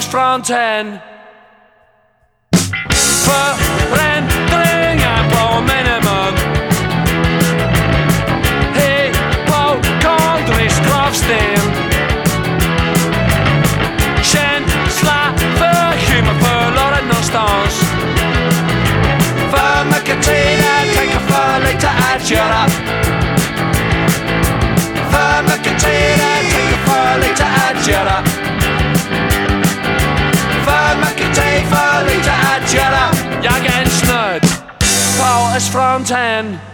på Östfronten. Tid för